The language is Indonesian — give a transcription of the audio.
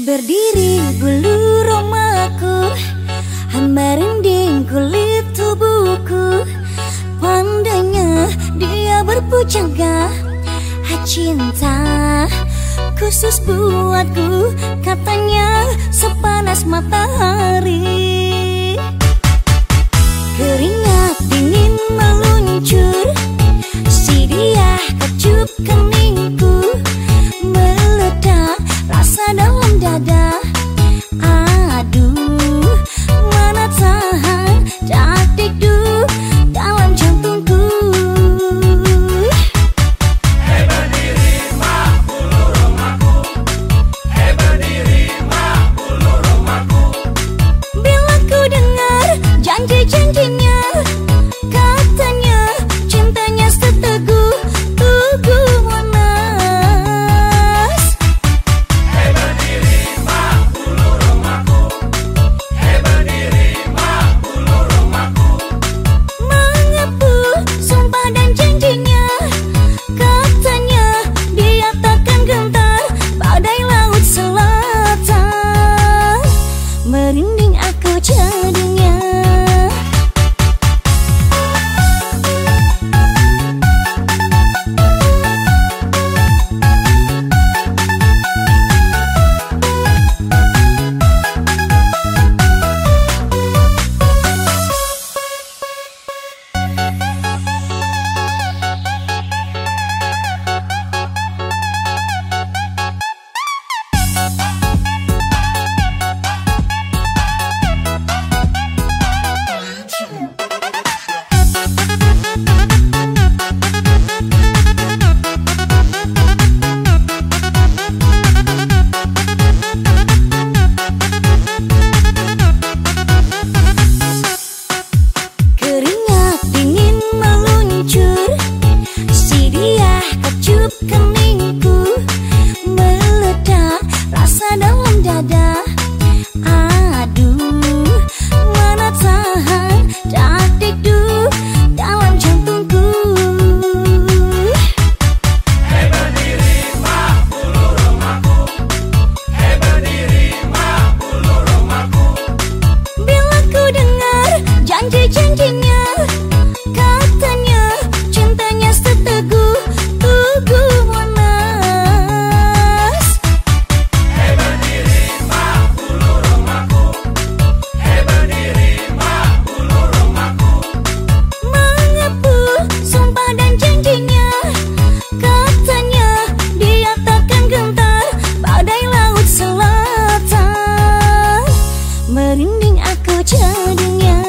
Berdiri bulu rumahku Hamba rinding kulit tubuhku. Pandainya dia berpujangga Cinta khusus buatku Katanya sepanas matahari. Aduh Mana tahan Taktik Dalam jantungku. Hei berdiri mak bulu rumahku. Hei berdiri mak bulu rumahku. Bila ku dengar Janji-janjinya Merinding aku jadinya.